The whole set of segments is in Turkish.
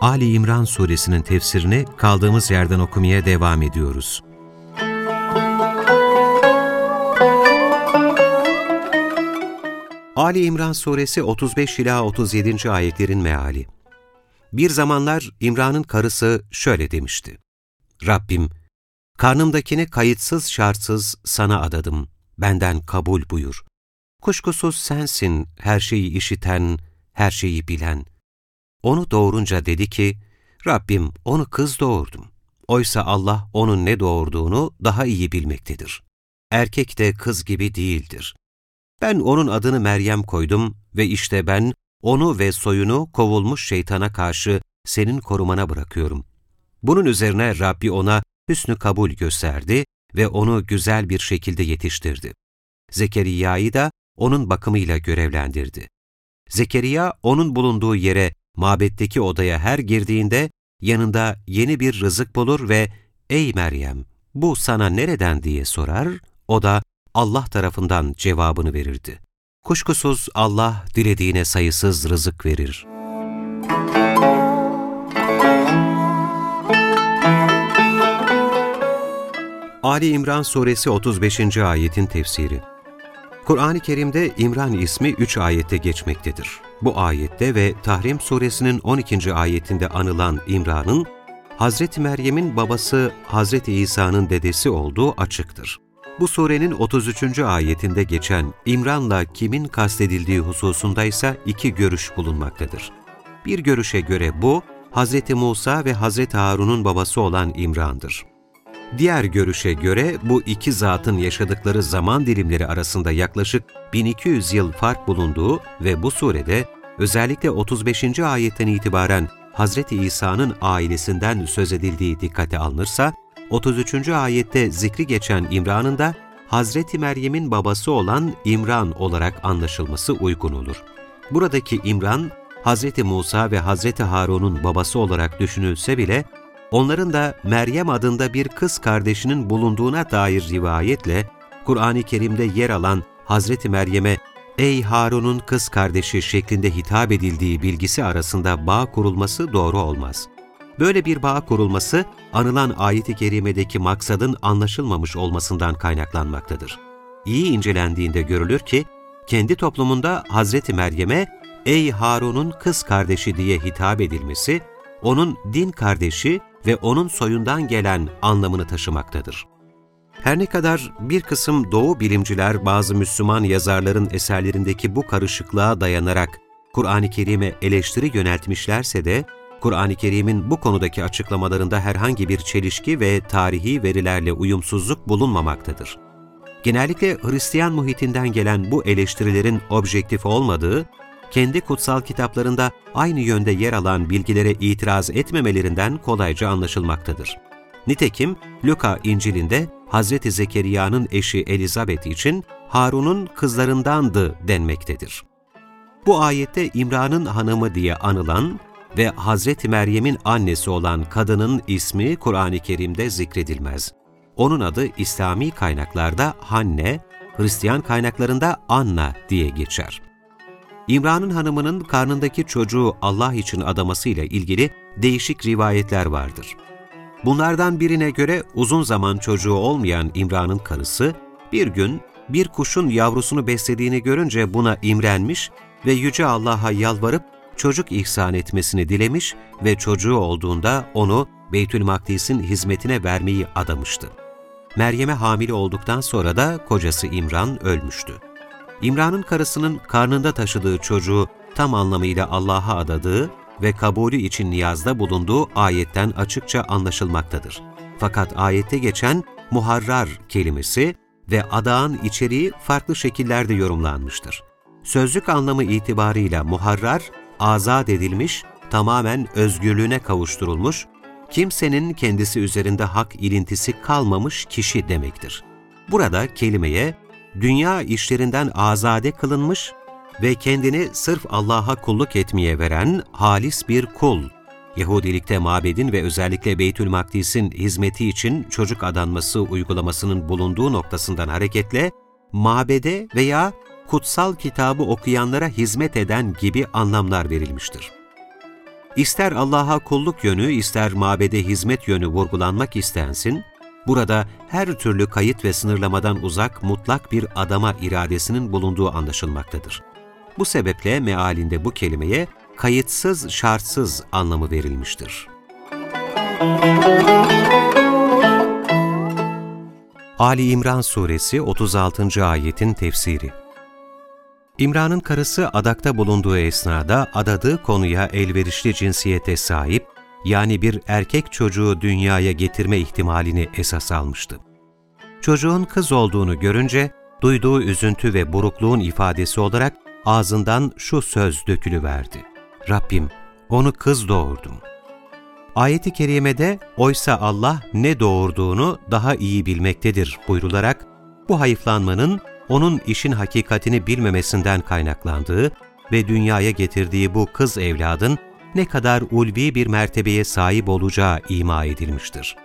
Ali İmran suresinin tefsirini kaldığımız yerden okumaya devam ediyoruz. Ali İmran suresi 35 ila 37. ayetlerin meali. Bir zamanlar İmran'ın karısı şöyle demişti. Rabbim, karnımdakini kayıtsız şartsız sana adadım, benden kabul buyur. Kuşkusuz sensin her şeyi işiten, her şeyi bilen. Onu doğurunca dedi ki, Rabbim onu kız doğurdum. Oysa Allah onun ne doğurduğunu daha iyi bilmektedir. Erkek de kız gibi değildir. Ben onun adını Meryem koydum ve işte ben onu ve soyunu kovulmuş şeytana karşı senin korumana bırakıyorum. Bunun üzerine Rabbi ona hüsnü kabul gösterdi ve onu güzel bir şekilde yetiştirdi. Zekeriya'yı da onun bakımıyla görevlendirdi. Zekeriya onun bulunduğu yere, mabetteki odaya her girdiğinde yanında yeni bir rızık bulur ve ''Ey Meryem, bu sana nereden?'' diye sorar, o da Allah tarafından cevabını verirdi. Kuşkusuz Allah dilediğine sayısız rızık verir. Ali İmran Suresi 35. ayetin tefsiri Kur'an-ı Kerim'de İmran ismi üç ayette geçmektedir. Bu ayette ve Tahrim suresinin 12. ayetinde anılan İmran'ın, Hazreti Meryem'in babası Hazreti İsa'nın dedesi olduğu açıktır. Bu surenin 33. ayetinde geçen İmran'la kimin kastedildiği hususunda ise iki görüş bulunmaktadır. Bir görüşe göre bu, Hazreti Musa ve Hazreti Harun'un babası olan İmran'dır. Diğer görüşe göre bu iki zatın yaşadıkları zaman dilimleri arasında yaklaşık 1200 yıl fark bulunduğu ve bu surede özellikle 35. ayetten itibaren Hazreti İsa'nın ailesinden söz edildiği dikkate alınırsa, 33. ayette zikri geçen İmran'ın da Hazreti Meryem'in babası olan İmran olarak anlaşılması uygun olur. Buradaki İmran, Hazreti Musa ve Hazreti Harun'un babası olarak düşünülse bile, onların da Meryem adında bir kız kardeşinin bulunduğuna dair rivayetle, Kur'an-ı Kerim'de yer alan Hazreti Meryem'e ''Ey Harun'un kız kardeşi'' şeklinde hitap edildiği bilgisi arasında bağ kurulması doğru olmaz. Böyle bir bağ kurulması, anılan ayet-i kerimedeki maksadın anlaşılmamış olmasından kaynaklanmaktadır. İyi incelendiğinde görülür ki, kendi toplumunda Hazreti Meryem'e ''Ey Harun'un kız kardeşi'' diye hitap edilmesi, onun din kardeşi ve onun soyundan gelen anlamını taşımaktadır. Her ne kadar bir kısım doğu bilimciler bazı Müslüman yazarların eserlerindeki bu karışıklığa dayanarak Kur'an-ı Kerim'e eleştiri yöneltmişlerse de, Kur'an-ı Kerim'in bu konudaki açıklamalarında herhangi bir çelişki ve tarihi verilerle uyumsuzluk bulunmamaktadır. Genellikle Hristiyan muhitinden gelen bu eleştirilerin objektif olmadığı, kendi kutsal kitaplarında aynı yönde yer alan bilgilere itiraz etmemelerinden kolayca anlaşılmaktadır. Nitekim Luka İncil'inde Hz. Zekeriya'nın eşi Elizabeth için Harun'un kızlarındandı denmektedir. Bu ayette İmran'ın hanımı diye anılan ve Hazreti Meryem'in annesi olan kadının ismi Kur'an-ı Kerim'de zikredilmez. Onun adı İslami kaynaklarda Hanne, Hristiyan kaynaklarında Anna diye geçer. İmran'ın hanımının karnındaki çocuğu Allah için adamasıyla ilgili değişik rivayetler vardır. Bunlardan birine göre uzun zaman çocuğu olmayan İmran'ın karısı, bir gün bir kuşun yavrusunu beslediğini görünce buna imrenmiş ve Yüce Allah'a yalvarıp çocuk ihsan etmesini dilemiş ve çocuğu olduğunda onu Beytül Makdis'in hizmetine vermeyi adamıştı. Meryem'e hamile olduktan sonra da kocası İmran ölmüştü. İmran'ın karısının karnında taşıdığı çocuğu tam anlamıyla Allah'a adadığı ve kabulü için niyazda bulunduğu ayetten açıkça anlaşılmaktadır. Fakat ayette geçen muharrar kelimesi ve adağın içeriği farklı şekillerde yorumlanmıştır. Sözlük anlamı itibarıyla muharrar, azat edilmiş, tamamen özgürlüğüne kavuşturulmuş, kimsenin kendisi üzerinde hak ilintisi kalmamış kişi demektir. Burada kelimeye dünya işlerinden azade kılınmış ve kendini sırf Allah'a kulluk etmeye veren halis bir kul, Yahudilikte mabedin ve özellikle Beytül Makdis'in hizmeti için çocuk adanması uygulamasının bulunduğu noktasından hareketle, mabede veya kutsal kitabı okuyanlara hizmet eden gibi anlamlar verilmiştir. İster Allah'a kulluk yönü, ister mabede hizmet yönü vurgulanmak istensin, burada her türlü kayıt ve sınırlamadan uzak mutlak bir adama iradesinin bulunduğu anlaşılmaktadır. Bu sebeple mealinde bu kelimeye kayıtsız, şartsız anlamı verilmiştir. Ali İmran Suresi 36. ayetin tefsiri İmran'ın karısı adakta bulunduğu esnada adadığı konuya elverişli cinsiyete sahip, yani bir erkek çocuğu dünyaya getirme ihtimalini esas almıştı. Çocuğun kız olduğunu görünce, duyduğu üzüntü ve burukluğun ifadesi olarak ağzından şu söz dökülüverdi. Rabbim, onu kız doğurdum. Ayet-i kerimede oysa Allah ne doğurduğunu daha iyi bilmektedir buyrularak, bu hayıflanmanın onun işin hakikatini bilmemesinden kaynaklandığı ve dünyaya getirdiği bu kız evladın ne kadar ulvi bir mertebeye sahip olacağı ima edilmiştir.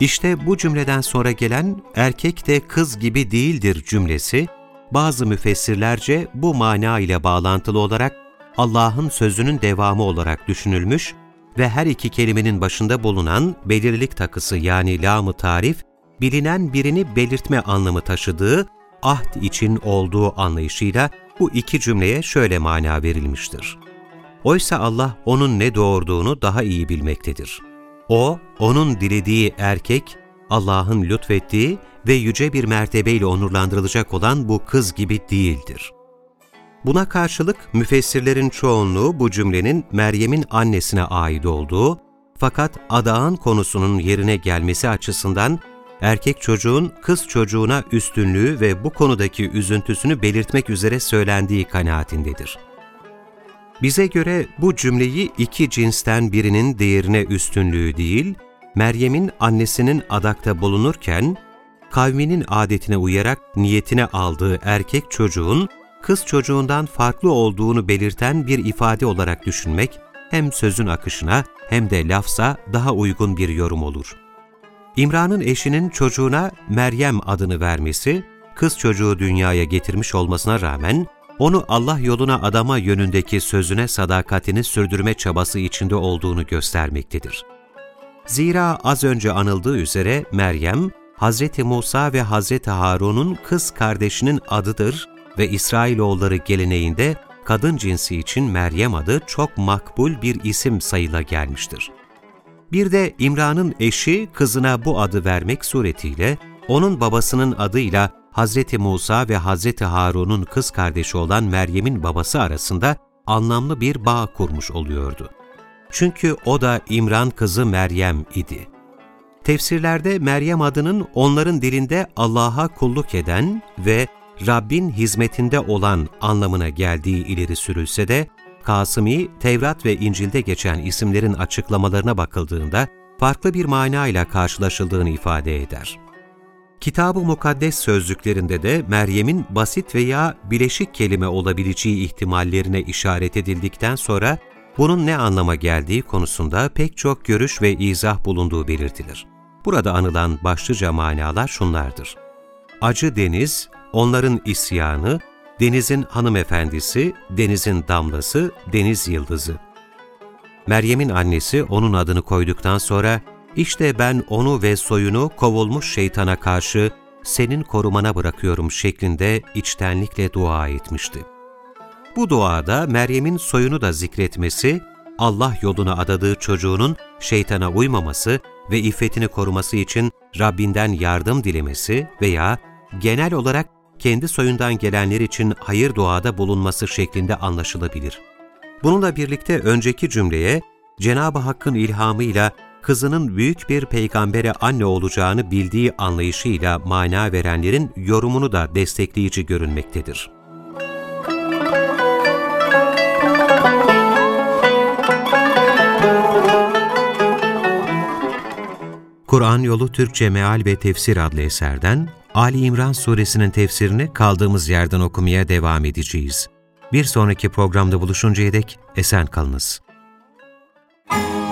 İşte bu cümleden sonra gelen erkek de kız gibi değildir cümlesi, bazı müfessirlerce bu mana ile bağlantılı olarak Allah'ın sözünün devamı olarak düşünülmüş ve her iki kelimenin başında bulunan belirlilik takısı yani lam tarif, bilinen birini belirtme anlamı taşıdığı ahd için olduğu anlayışıyla bu iki cümleye şöyle mana verilmiştir. Oysa Allah onun ne doğurduğunu daha iyi bilmektedir. O, onun dilediği erkek, Allah'ın lütfettiği ve yüce bir mertebeyle onurlandırılacak olan bu kız gibi değildir. Buna karşılık müfessirlerin çoğunluğu bu cümlenin Meryem'in annesine ait olduğu, fakat adağın konusunun yerine gelmesi açısından erkek çocuğun kız çocuğuna üstünlüğü ve bu konudaki üzüntüsünü belirtmek üzere söylendiği kanaatindedir. Bize göre bu cümleyi iki cinsten birinin değerine üstünlüğü değil, Meryem'in annesinin adakta bulunurken, kavminin adetine uyarak niyetine aldığı erkek çocuğun kız çocuğundan farklı olduğunu belirten bir ifade olarak düşünmek, hem sözün akışına hem de lafza daha uygun bir yorum olur. İmran'ın eşinin çocuğuna Meryem adını vermesi, kız çocuğu dünyaya getirmiş olmasına rağmen, onu Allah yoluna adama yönündeki sözüne sadakatini sürdürme çabası içinde olduğunu göstermektedir. Zira az önce anıldığı üzere Meryem, Hz. Musa ve Hz. Harun'un kız kardeşinin adıdır ve İsrailoğulları geleneğinde kadın cinsi için Meryem adı çok makbul bir isim sayıla gelmiştir. Bir de İmran'ın eşi kızına bu adı vermek suretiyle onun babasının adıyla Hz. Musa ve Hz. Harun'un kız kardeşi olan Meryem'in babası arasında anlamlı bir bağ kurmuş oluyordu. Çünkü o da İmran kızı Meryem idi. Tefsirlerde Meryem adının onların dilinde Allah'a kulluk eden ve Rabbin hizmetinde olan anlamına geldiği ileri sürülse de, Kasımi, Tevrat ve İncil'de geçen isimlerin açıklamalarına bakıldığında farklı bir manayla karşılaşıldığını ifade eder. Kitab-ı Mukaddes sözlüklerinde de Meryem'in basit veya bileşik kelime olabileceği ihtimallerine işaret edildikten sonra bunun ne anlama geldiği konusunda pek çok görüş ve izah bulunduğu belirtilir. Burada anılan başlıca manalar şunlardır. Acı deniz, onların isyanı, denizin hanımefendisi, denizin damlası, deniz yıldızı. Meryem'in annesi onun adını koyduktan sonra, işte ben onu ve soyunu kovulmuş şeytana karşı senin korumana bırakıyorum şeklinde içtenlikle dua etmişti. Bu duada Meryem'in soyunu da zikretmesi, Allah yoluna adadığı çocuğunun şeytana uymaması ve iffetini koruması için Rabbinden yardım dilemesi veya genel olarak kendi soyundan gelenler için hayır duada bulunması şeklinde anlaşılabilir. Bununla birlikte önceki cümleye Cenab-ı Hakk'ın ilhamıyla kızının büyük bir peygambere anne olacağını bildiği anlayışıyla mana verenlerin yorumunu da destekleyici görünmektedir. Kur'an Yolu Türkçe Meal ve Tefsir adlı eserden Ali İmran suresinin tefsirini kaldığımız yerden okumaya devam edeceğiz. Bir sonraki programda buluşuncaya dek esen kalınız. Müzik